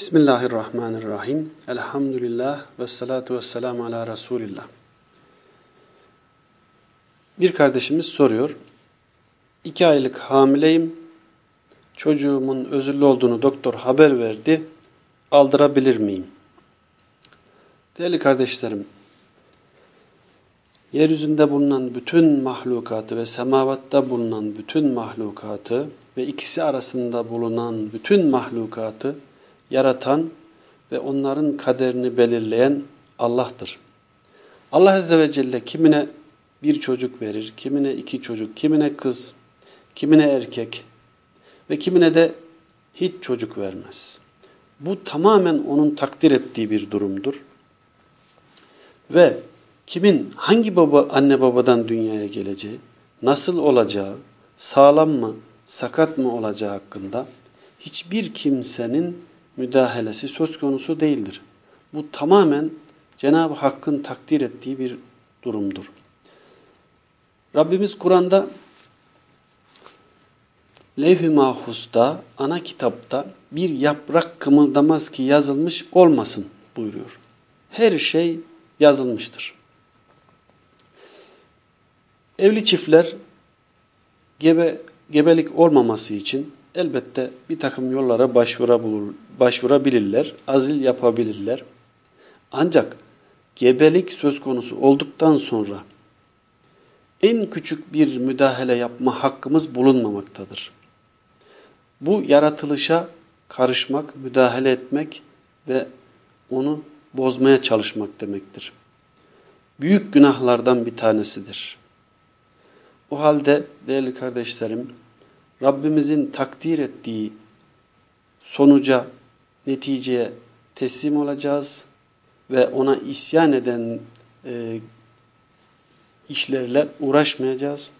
Bismillahirrahmanirrahim. Elhamdülillah ve salatu ve selamu ala Resulillah. Bir kardeşimiz soruyor. İki aylık hamileyim. Çocuğumun özürlü olduğunu doktor haber verdi. Aldırabilir miyim? Değerli kardeşlerim, yeryüzünde bulunan bütün mahlukatı ve semavatta bulunan bütün mahlukatı ve ikisi arasında bulunan bütün mahlukatı yaratan ve onların kaderini belirleyen Allah'tır. Allah Azze ve Celle kimine bir çocuk verir, kimine iki çocuk, kimine kız, kimine erkek ve kimine de hiç çocuk vermez. Bu tamamen onun takdir ettiği bir durumdur. Ve kimin hangi baba anne babadan dünyaya geleceği, nasıl olacağı, sağlam mı, sakat mı olacağı hakkında hiçbir kimsenin müdahalesi söz konusu değildir. Bu tamamen Cenab-ı Hakk'ın takdir ettiği bir durumdur. Rabbimiz Kur'an'da Levh-i Mahfuz'da, ana kitapta bir yaprak kımıldamaz ki yazılmış olmasın buyuruyor. Her şey yazılmıştır. Evli çiftler gebe, gebelik olmaması için elbette bir takım yollara başvurabilirler, azil yapabilirler. Ancak gebelik söz konusu olduktan sonra en küçük bir müdahale yapma hakkımız bulunmamaktadır. Bu yaratılışa karışmak, müdahale etmek ve onu bozmaya çalışmak demektir. Büyük günahlardan bir tanesidir. O halde değerli kardeşlerim, Rabbimizin takdir ettiği sonuca, neticeye teslim olacağız ve ona isyan eden e, işlerle uğraşmayacağız.